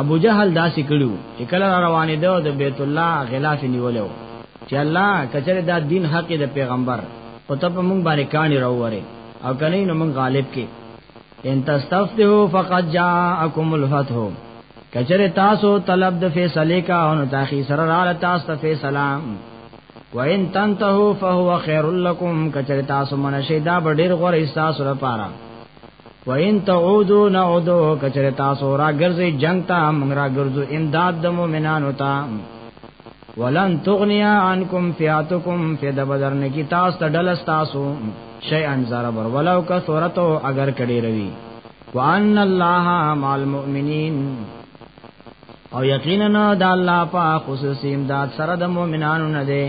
[SPEAKER 1] ابو جهل داسې کړو چې کله روانې ده د بیت الله غلاف نیولیو چې الله کچره دا دین حق د پیغمبر او ته په مونږ باندې کانی راووره او کنه نو مونږ غالب کې ان تستفتحو فقد جاءکم الفتح کچره تاسو طلب د فیصله کا او نو تاخی سره را تاسو ته فیصله وان تنتهو فهو خیر لکم کچره تاسو منشه دا ډیر غوړ ایستاسو لپاره وَإِن تَعُودُوا نَعُودُوا کچره تاسو را ګرځي جنگ ته موږ را ګرځو امداد د مؤمنانو ته ولن تغنیا عنکم فیاتکم فید بدر نکی تاسو ته ډل تاسو شیئا زره بر ولو کثرتو اگر کړي روي وان الله مع المؤمنین او یقینا دا الله په خصوصي امداد سره د مؤمنانو نه دی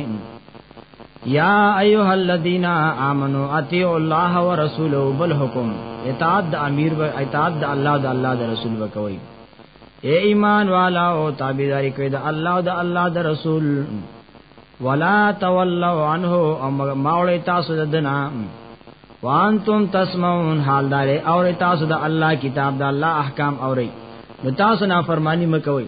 [SPEAKER 1] یا ایها الذین آمنو اطیعوا الله ورسوله بالحکم اطاعت د امیر و اطاعت د الله د الله د رسول وکوي اے ایمان والا او تابعداري کوي د الله او د الله د رسول ولا تولوا عنه او ماوله تاسو ددنا وانتم تسمعون حال دار او تاسو د الله کتاب د الله احکام اوري نو تاسو نافرمانی مکوئ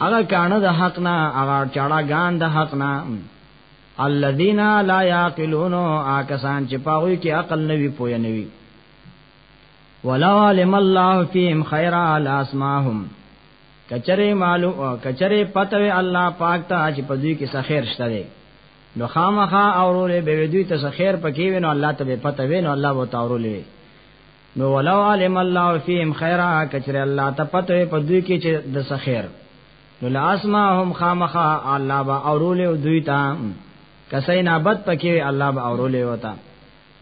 [SPEAKER 1] هغه کانه د حق نه هغه چاړه ګان د حق نه الذين لا يعقلون آکسان چې پاوی کې عقل نه وی پوی نه وی ولا علم الله فيهم خيرا لا اسمعهم کچره مالو کچره پتوي الله پاک ته چې په دوی کې څه خیر شته دی نو خامخا اورولې به دوی ته څه خیر پکې وینو الله ته به پته وینو الله وو تاورولې نو ولو علم الله فيهم خيرا کچره الله ته پته په دوی کې چې د سخير نو لاسماهم خامخا الله با اورول دوی ته کسې نابت پکې الله با اورول وتا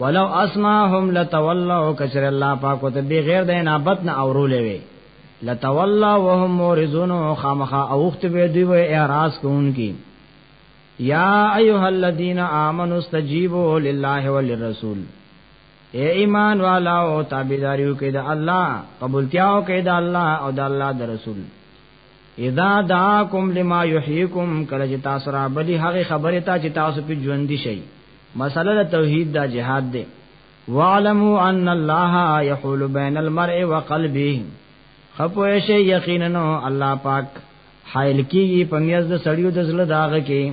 [SPEAKER 1] ولو اسماهم لتولوا کچره الله پاک ته به غیر د نابت نه اورول وي لتولوا وهم مورزون خامخا اوخت به دوی و اعراض کوونکی یا ایها الذین آمنوا استجیبوا لله وللرسول اے ایمان والا او تابعداریو کې د الله قبولتیاو کې د الله او د الله د رسول اذا دعاکم لما یحییکم کله چې تاسو را بلی هغه خبره ته چې تاسو په ژوند دي شي مسله د توحید دا جهاد دی وعلموا ان الله یحول بین المرء وقلبه خپو شي یقینا الله پاک حائل کیږي په میز د سړیو د زړه داغه کې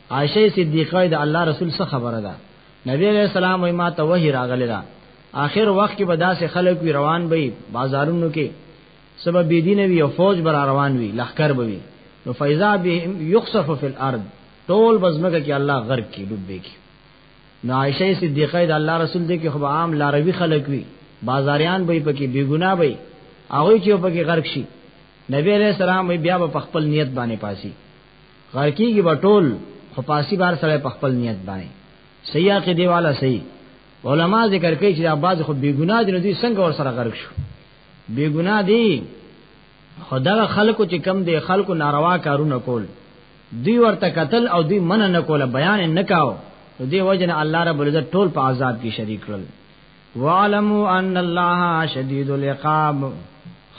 [SPEAKER 1] عائشه صدیقه د الله رسول څخه خبره ده نبی علیہ السلام وای ما ته وحی راغلی دا آخر وخت کې به داسې خلک وی روان به بازارونو کې سبب بی دین وی او فوج بر روان وی لخر به وی نو فیضا بهم یخسف فی الارض ټول بزمګه کې الله غرق کې ډوبې کې نو عائشه صدیقه د الله رسول دې کې خو عام لاروی خلک وی بازاریان به پکې بیګنا به هغه چې پکې غرق شي نبی علیہ السلام بیا په خپل نیت باندې پاسي غار کیږي بټول خو پاسی بار سره په خپل نیت باندې صحیح کې دیواله صحیح علما ذکر کوي چې بعض خو بیګناه دي نو دوی څنګه ور سره غرق شو بیګناه دي خدغه خلکو چې کم دی خلکو ناروا کارونه کول دوی ورته قتل او دوی منع نه کوله بیان نه کاو نو دی وجنه الله رب العزت ټول په عذاب کې شریک کړل وعلموا ان الله شدید العقاب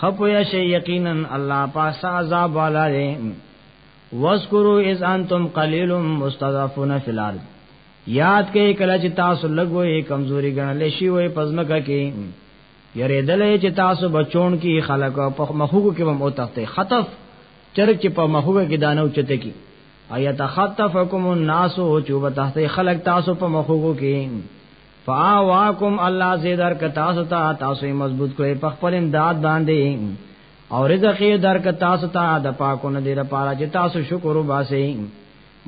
[SPEAKER 1] خپو یا شی یقینا الله پاس عذاب والا دی واسکرو اذ انتم قلیل مستضعفون فی الارض یاد کئ کله چې تاسو لګوي کمزوري ګڼل شي وي پزمکه کې یریدلې چې تاسو بچون کې خلک په مخو کې هم او تخته خطف چرګ چې په مخو کې دانو چته کې ایت خطفکم الناس او چوب تحت خلق تاسو په مخوګو کې فاواکم الله زیدر ک تاسو ته تاسو مضبوط کړئ په خپل امداد باندې او رزق یې درک تاسو ته د پاکو نه دی لپاره چې تاسو شکر وباسئ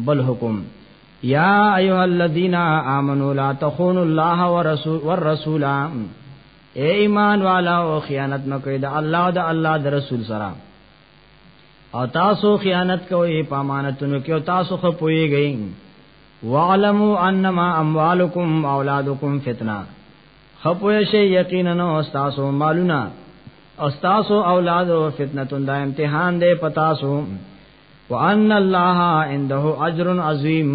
[SPEAKER 1] بل حکم یا ایها الذین آمنوا لا تخونوا الله ورسول والرسول اے ایمان والا او خیانت مکوئ د الله د الله د رسول سره او تاسو خیانت کوئ په امانتونو کې او تاسو خو پويږئ وعلموا انما اموالکم اولادکم فتنه خپوی شي یقینا استاسو مالونه استاسو اولاد او فتنه تند امتحان دې پتاسو وان الله عنده اجر عظیم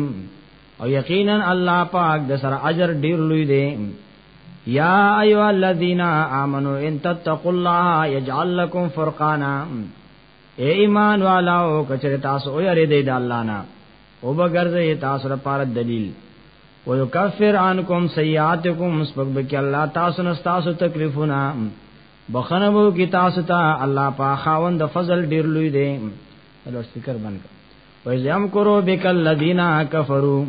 [SPEAKER 1] او یقینا الله پاک د سره اجر ډیر لوی دی یا ایو الذین آمنو ان تتقوا الله یجعل لكم فرقانا اے ایمان والو کچره تاسو او یری دی د الله نه او بغرزه تاسو لپاره دلیل و یکفر عنکم سیئاتکم مسبق بک الله تاسو نه تاسو تکلیفونه بخنه وو کی تاسو ته الله په خاوند فضل ډیر لوی دی لو سپیکر بند کړ و یم کرو بک الذین کفروا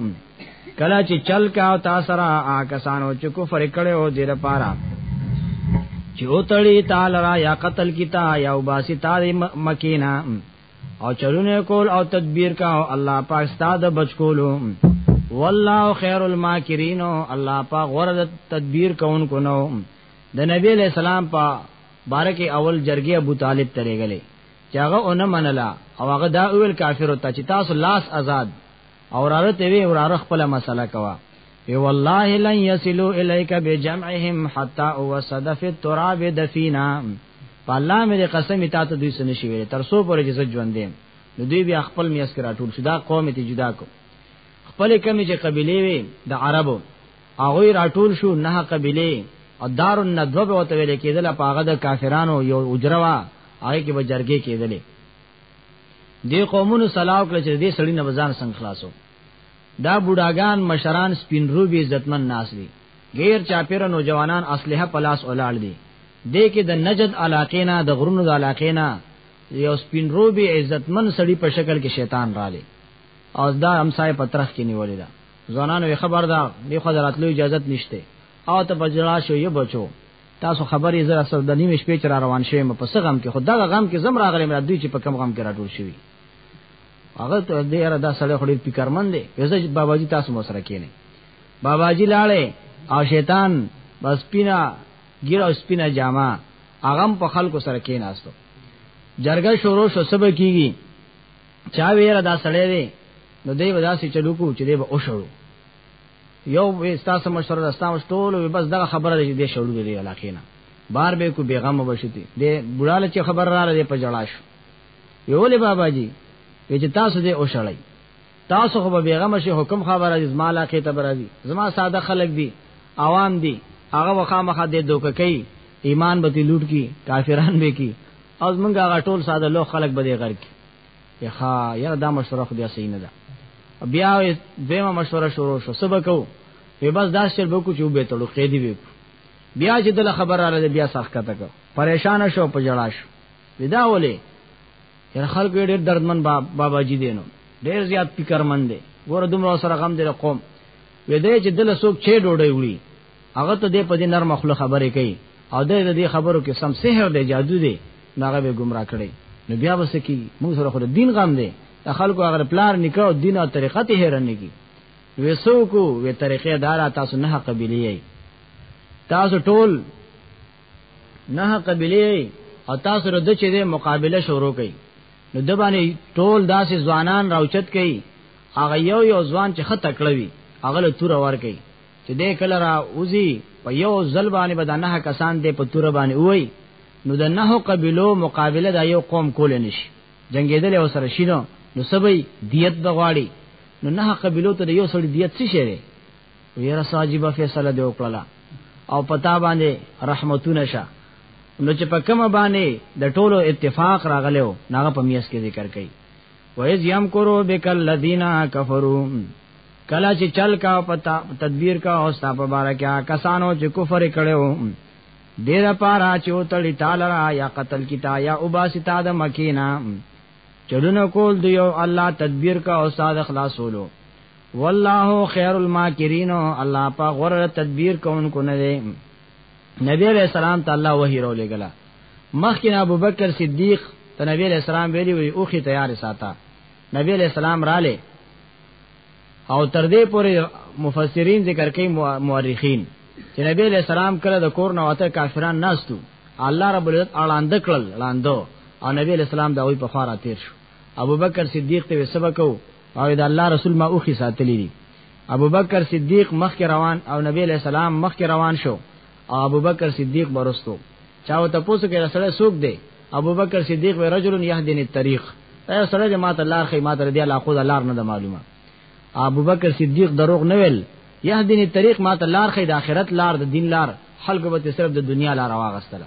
[SPEAKER 1] کلا چې چل کا او تاسو را آکسانو چې کفر کړي او دیر پارا چې او تړي تعالی را یا قتل کیتا یا وباسی تعالی مکینا او چلونه کول او تدبیر کا او الله پاک ستاد بچکولو والله خیر الماکرین الله پاک غرض تدبیر کون کو نو د نبی علیہ السلام په بارک اول جرګی ابو طالب ترېګلې چې هغه اون منلا او هغه دا اول کافر ته چې تاسو لاس آزاد او راته ته وی وراره خپل مسله کوا ای والله لن یصلوا الیک بجمعهم حتا وسد فی التراب دفینا په الله مې قسم تا ته دوی سن شي ویل تر سو پورې چې ژوند دي نو دوی بیا خپل میاس کې راټول شو دا قوم ته جدا کو خپل کمی چې قبيله وي د عربو هغه راټول شو نه قبيله او دار الندوه به وته ویل کېدل په هغه د کافرانو یو اجروا هغه کې به جرګې کېدلې دې قومونو سلاو کړ چې دې سړی نه بزان څنګه خلاصو دا بوډاګان مشران سپین روبي عزتمن ناس دي غیر چاپیره نوجوانان اسلحه پلاس اولاړ دي د کې د نجد علاقې نه د غرونو د علاقې نه یو سپین روبي عزتمن سړی په شکل کې شیطان را لې او دا همسای په ترخ کې نیولې ده ځوانانو یې خبر ده دی خو دراتلو اجازه نشته او ته بجلا شو یو بچو تاسو خبرې زره سر د نیمې شپې چر روان شوم په سغم کې خدای غم کې زم راغلم دوی چې په کم غم کې راټول شوی هغه ته دې را دا سړی خوري فکرمن دی وځي بابا جی تاسو مو سره کینې بابا جی لاړې او شیطان بس پینا ګیر او سپینا جامه اغم په خلکو سره کیناستو جرګه شروع شو سبا کیږي چا ویره دا سړی دی نو دی به داسې چلو کو چې دی به او شړو یو به تاسو مشوره راستام ټول به بس دغه خبره دی دی شړو دی علاقې نه بار به کو بیغم بشتی دی بوډاله چې خبر را لري په جړاش ویولې بابا جی چې تاسو دې او شړی تاسو خو به بیغمه شي حکم خبره دې زما علاقه ته برازي زما ساده خلک دي عوام دي هغه وخامخه دې دوک کوي ایمان به تی لوټ کی کافران به کی او زمونږ هغه ټول ساده لو خلک به دې غر کی یخا یا دا مشوره خو بیا صحیح نه ده بیا دیمه مشوره شروع شو سبا کو وی بس دا شر به کو چې وبې تړو قیدی وی بیا چې دل خبر را بیا سخت کته کو پریشان شو په جړا شو ودا ولې هر خلک ډېر دردمن بابا جی دینو ډېر زیات فکرمن دی ګوره دومره سره غم دی قوم وې دې چې دل سوک چې ډوډۍ وړي هغه ته دې په دې نرم خپل خبرې کوي او دې دې خبرو کې سم سحر دی جادو دی ناغه به گمراه کړي نو بیا وس کی موږ سره خو دین غم دی خلکو هغه پلار نکاو دین او طریقه ته هرن نه کی وسو کو وې طریقې دارا تاسو نه قبلې تاسو ټول نه قبلي او تاسو رد چې د مقابله شروع کړي نو د باندې ټول داسې ځوانان راوچت کړي هغه یو یو ځوان چې خطه کړوي هغه له تور ور کوي چې دې کله را وزي په یو ځل باندې به د نه کسان دې په تور باندې وای نو د نه قبلو مقابله د یو قوم کول نشي جنگیدل او سره شینو نو سبي دیت بغواړي نو نه قبلو ته یو سړي دیت څه شي ویره ساجيبه فیصله دی وکړه او پتا باندې رحمتونه شه نو چې په کوم باندې د ټولو اتفاق راغلو ناغه په میاس کې ذکر کړي وایز یم کرو بکل لذینا کفرو کلا چې چل کا پتا تدبیر کا او ستا په بارا کیا کسانو چې کفر کړو دیر پارا چې وتلی تعالی را یا قتل کیتا یا وباستا د مکینا چلونه کول دی او الله تدبیر کا او ساده خلاصولو والله خیر الماکرین الله په غور تدبیر کوونکو نه دی نبی علیہ السلام ته الله وحی رو لګلا مخکې ابو بکر صدیق ته نبی علیہ السلام ویلی وی اوخی تیار ساته نبی علیہ السلام را لې او تر دې پورې مفسرین ذکر کوي مورخین چې نبی علیہ السلام کله د کور نه وته کافران ناستو الله رب العزت اړاند کړل لاندو او نبی علیہ السلام دا وی په خارا تیر شو ابو بکر صدیق ته سبق وو او د الله رسول ما اوخي ساتلې دي ابو بکر صدیق مخک روان او نبی علیہ السلام مخک روان شو او ابو بکر صدیق برستو چاو ته پوسو کې رسول سوق دی ابو بکر صدیق و رجل یهدن الطريق دا سره د ماته لار خې ماته دی الله خود لار نه معلومه ابو بکر صدیق دروغ نه ویل یهدن الطريق ماته لار خې د اخرت لار د دین لار خلق به صرف د دنیا لار واغستله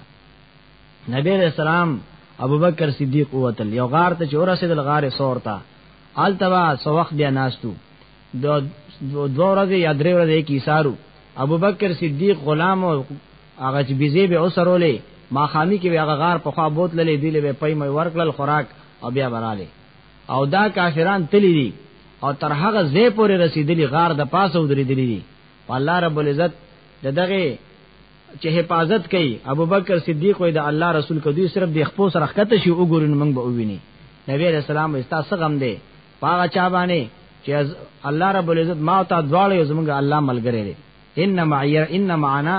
[SPEAKER 1] نبی علیہ السلام ابوبکر صدیق وتل یو غار ته چې ورسېدل غار سور ته التبا سو وخت بیا ناستو دو دو ورځې یا درې ورځې کې سارو ابوبکر صدیق غلام او هغه چې بيزي به اوسرولې ما خامي کې هغه غار په خوا بوتللې دی له پي مې ورکل خوراک او بیا براله او دا کافران تللی دي او تر هغه زه پورې رسیدلی غار د پاسه ودرېدلی دي الله رب العزت د دغه چې حفاظت کوي ابوبکر صدیق وي د الله رسول کو دوی صرف د خپل سره خکته شي وګورین موږ به وویني نبی علیہ السلام استا سغم دی پاغه چا باندې چې الله رب العزت ما ته دواړو زمونږ الله ملګری دی ان معیر ان معنا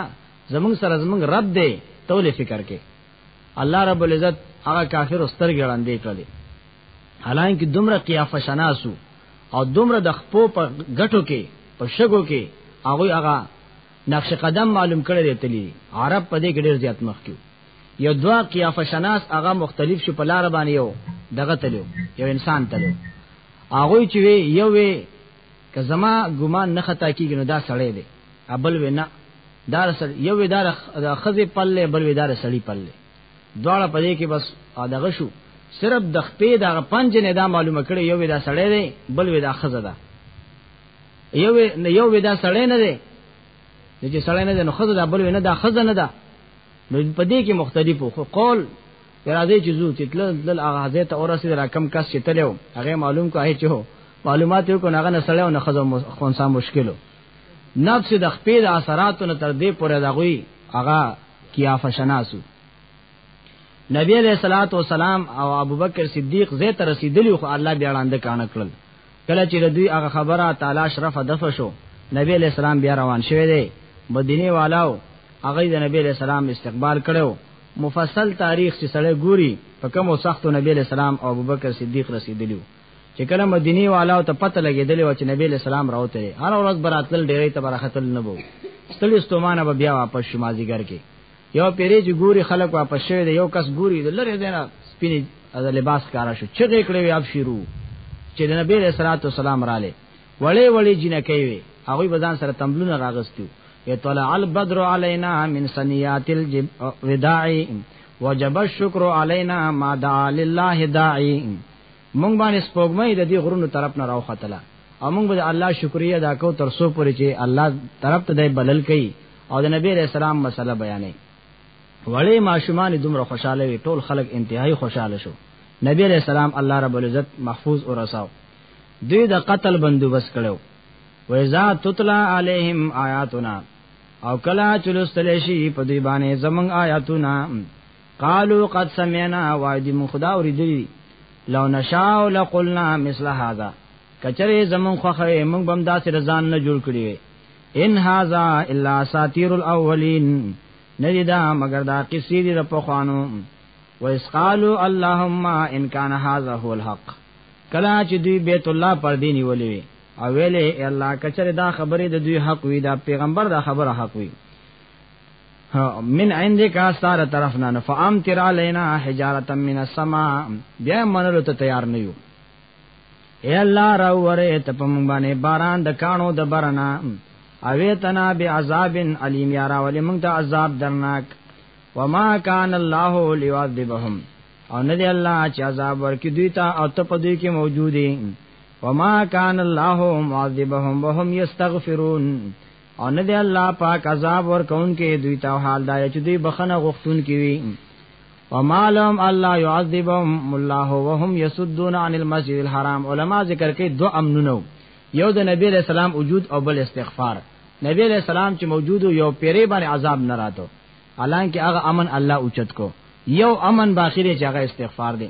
[SPEAKER 1] زمونږ سره زمونږ رب دی تول فکر کې الله رب العزت هغه کافر استر ګړاندې کړل حالانکه دومره قیافه شناسو او دومره د خپو په غټو کې په شګو کې هغه هغه نقش قدم معلوم کړی دی تلی عرب په دې کې ډېر زیات مخ کیو یو دوا قیافه شناس هغه مختلف شو په لار باندې یو دغه تلو یو انسان تلو هغه چې وی یو وی که زما ګمان نه خطا کیږي نو دا سړی دی ابل وینا دا سړی یو وی دا خزه پله بل وی دا سړی پله دواړه پدې کې بس دغه شو صرف د خپې دغه پنځ نه دا معلومه کړي یو وی دا سړی دی بل وی دا خزه ده یو یو ودا سړی نه دی چې سړی نه دی نو خزه دا بل نه دا خزه نه ده نو په دې کې مختلفو خو قول راځي چې زو چې تل دل هغه ځای ته اورسې را کم کس چې تلو هغه معلوم کو هي چې معلومات یو کو نه غنه سړی او نه خزه خونسا مشکلو نفس د خپې د اثراتو نه تر دې پورې دغوي هغه کیا فشناسو نبی علیہ الصلوۃ والسلام او ابوبکر صدیق زه ته رسیدلی خو الله بیا وړاندې کانه کړل کله چې د دوی هغه خبره تعالی شرف دف شو نبی علیہ السلام بیا روان شوه دی مدینه والاو هغه د نبی علیہ السلام استقبال کړو مفصل تاریخ چې سړی ګوري په کوم سختو نبی علیہ السلام او ابوبکر صدیق رسیدلیو چې کله مدینه والاو ته پته لګیدلی و چې نبی علیہ السلام راوته هر ورځ براتل ډیرې ته برختل نه بو ستړي ستومانه بیا واپس شمازیګر کې یو پیری چې ګوري خلک واپس شوی دی یو کس ګوري د لری زینا سپینې از لباس کارا شو چې غې کړې وی اب شروع چې د نبی رسول الله سلام رااله وړې وړې جنکې وی هغه بزان سره تمبلونه راغستو یطلع البدر علینا من سنیات الوداع وجب الشکر علینا ما دعا لله داعی مونږ باندې سپوږمۍ د دې غرونو طرف نه راوختله او مونږ به الله شکریا ادا کو تر سو پورې چې الله طرف ته دی بلل کوي او د نبی رسول الله مسله بیانې وړې ماشومان دومره خوشاله وي ټول خلک انتهایی خوشاله شو نبی رسول الله الله رب العزت محفوظ او رساو دوی د قتل بندوبست کړو وَإِذَا تُتْلَى عَلَيْهِمْ آيَاتُنَا او کلا چلوستل شي په دوی باندې زمنګ آیاتونه قالو قد سمعنا وعدی من خدا اوریدلی لو نشاء لقلنا مثل هذا کچره زمون خوخه موږ بم داسې رضان نه جوړ کړی ان هاذا الا ساتیر الاولین ندی دا مگر دا قصې دي د پخوانو و اس قالو اللهم ان کان هاذا هو الحق کلا چې دوی بیت الله پر دینی ولوي او ویلې الله کچره دا خبره د دوی حق وي دا پیغمبر دا خبره حق وي من عندك استار طرفنا نه فامطر علينا حجاره من السماء بیا منلو ته تیار نه یو اے الله راوره ته په مونږ باندې باران د کانو د برنا اویتنا بعذاب علیم یا راولې مونږ ته عذاب درناک وما کان الله لیعذبهم او نه دی الله چې عذاب ورکړي دوی ته او ته په دوی کې موجودې وما کان الله معذبهم وهم یستغفرون او نه دی الله پاک عذاب ورکون کې دوی ته حال دا چې دوی بخنه غختون کې وي ومالهم الله يعذبهم الله وهم يسدون عن المسجد الحرام علما ذکر کې دو امنونو یو د نبی علیہ السلام وجود او بل استغفار نبی علیہ السلام چې موجود یو پیری باندې عذاب نه راتو حالانکه هغه امن الله اوچت کو یو امن باخیره چې هغه استغفار دی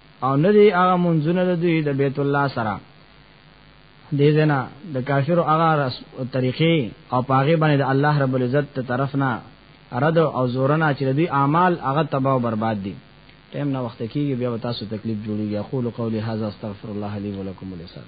[SPEAKER 1] او نه دی هغه منځونه د دوی د بیت الله سره دې زنا د کافرو هغه طریقې او پاغه باندې د الله رب العزت ته طرف نه رد او زورنا چې دوی اعمال هغه تباہ او برباد دي ټیم نه وخت کیږي بیا تاسو تکلیف جوړیږي اقول قولی هذا استغفر الله لي ولکم ولسان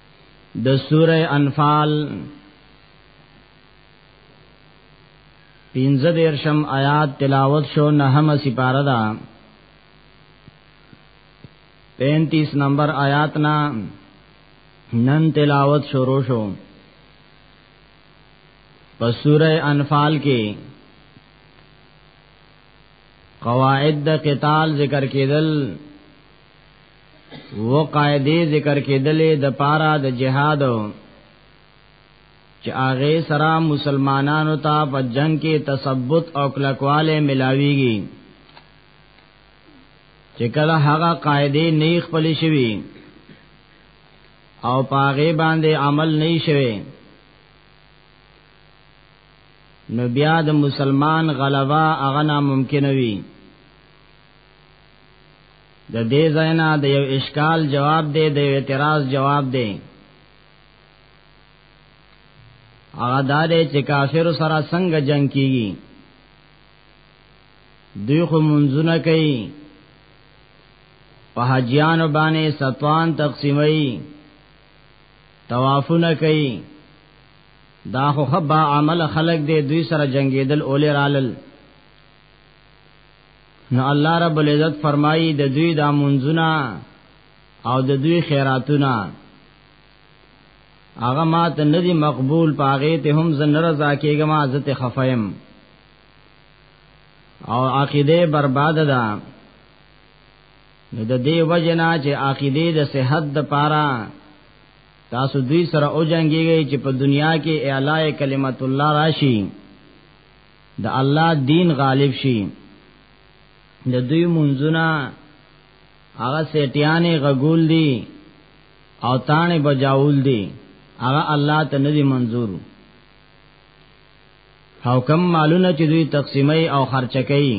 [SPEAKER 1] د سوره انفال پینځه دیرشم آیات تلاوت شو نهمه سپاره ده 35 نمبر آیات نا نن تلاوت شروع شو په سوره انفال کې قواعد د قتال ذکر کېدل و قاعده ذکر کېدلې د پارا د جهاد چې هغه سره مسلمانانو ته په جنگ کې تثبت او کلکواله ملاويږي چې کله هغه قاعده نه خپل شوي او پاغه باندې عمل نه شوي نو بیا د مسلمان غلبا هغه ناممکن وي د دې زینا د یو اشکال جواب دی د اعتراض جواب دی هغه دار چې کافر سره څنګه جنگ کیږي دوی خو منځونه کوي په حجیانو باندې ستوان تقسیموي توافونه کوي دا خو خبا عمل خلق دی دوی سره جنگیدل اولې رالل نو الله رب العزت فرمایي د دوی د منځونه او د دوی خیراتونه هغه ما ته ندي مقبول پاغه ته هم زن رضا کېګم عزت خفایم او عقیده برباد ده نو د دې وجنا چې عقیده د صحت د پاره تاسو دوی سره او جنگيږي چې په دنیا کې اعلی کلمت الله راشي د الله دین غالب شي د دوی منځونه هغه سټیانې غغول دي او تانې بجاول دي هغه الله ته ندي منظور او کم مالونه چې دوی تقسیمي او خرچه کوي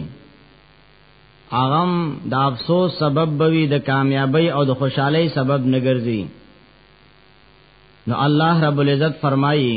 [SPEAKER 1] اغم د افسوس سبب بوي د کامیابی او د خوشحالي سبب نګرځي نو الله رب العزت فرمایي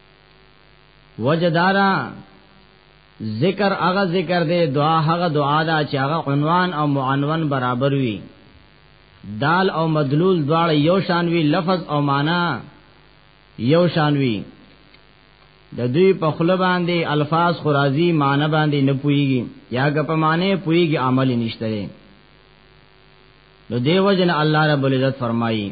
[SPEAKER 1] وجدارا ذکر هغه ذکر دی دعا هغه دعا ده چې هغه عنوان او معنون برابر وي دال او مدلول دواړه یو شان وي لفظ او معنا یو شان وي د دوی په خله باندې الفاظ خرازی معنی باندې نه پويږي یا که په معنی پويږي عمل نشته دی نو دیو جن الله رب العزت فرمایي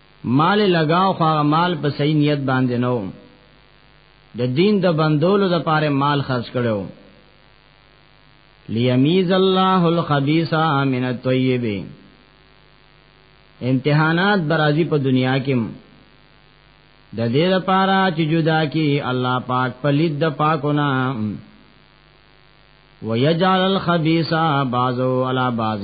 [SPEAKER 1] مال لگاو خو هغه مال په صحیح نیت باندې نو د دین د بندولو د پاره مال خرج کړو لیمیز الله الخبیث من الطیب امتحانات برازي په دنیا کې د دې لپاره چې جدا کی الله پاک پلید د پاکونه ويجعل الخبيث بعضو على بعض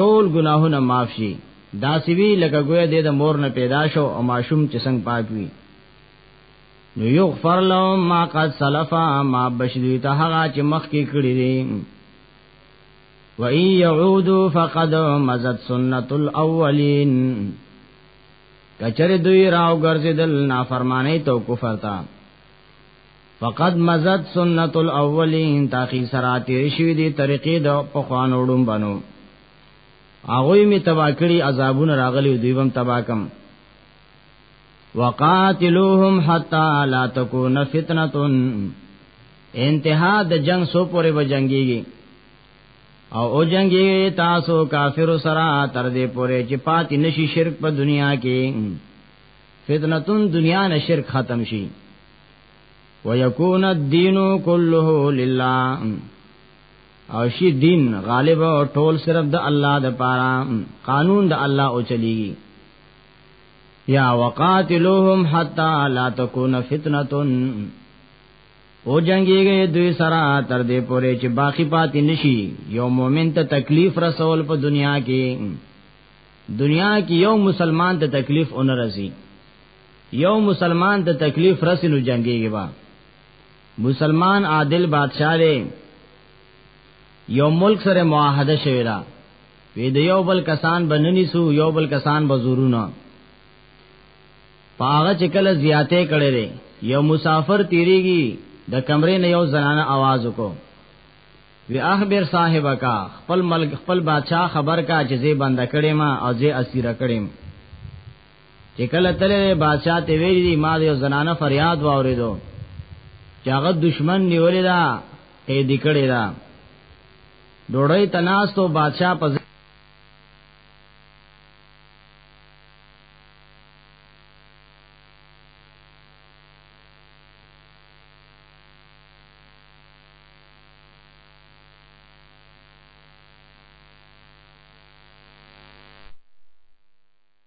[SPEAKER 1] ټول ګناهونه معاف شي دا سوي لکه ګویا د مور نه پیدا شو او ماشوم چې څنګه پاک وي نو یغفر لهم ما قد سلفا ما بشدی ته هغه چې مخ کې کړی دي و ان يعودوا فقد مزت سنت الاولين کچره دوی راو ګرځیدل نافرمانی تو کفر تا فقد مزد سنت الاولین تاخی سرات شوی دی طریقې د پخوان وډم بنو هغه می تبا کړی عذابونه راغلی دوی هم تبا کم وقاتلوهم حتا لا تکون فتنه انتها د جنگ سو پورې به جنگيږي او او جنگي تاسو کافر سره تر دې پورې چې پاتې نشي شرک په دنیا کې فتنه دنیا نه شرک ختم شي ويكون الدين كله لله او شي دین غالب او ټول صرف د الله د پاره قانون د الله او چلیږي یا وقاتلوهم حتا لا تکون فتنه او جنگیږي دوی سره تر دې پورې چې باقی پاتې نشي یو مؤمن ته تکلیف رسول په دنیا کې دنیا کې یو مسلمان ته تکلیف اونرځي یو مسلمان ته تکلیف رسنو جنگيږي با مسلمان عادل بادشاہ دی یو ملک سره معاهده شوی دا وی د یو بل کسان بننی سو یو بل کسان بزورونه پاغه چې کله زیاته کړي دي یو مسافر تیریږي د کمرې نه یو زنانه आवाज وکړو وی اخبر صاحب کا خپل ملک خپل بادشاہ خبر کا چې زی بند کړي ما او زی اسیر کړي چې کله تلې بادشاہ ته ویل دي ما یو زنانه فریاد واوریدو چې هغه دشمن نیولې دا اې دې کړې دا ډوړې تناستو بادشاہ په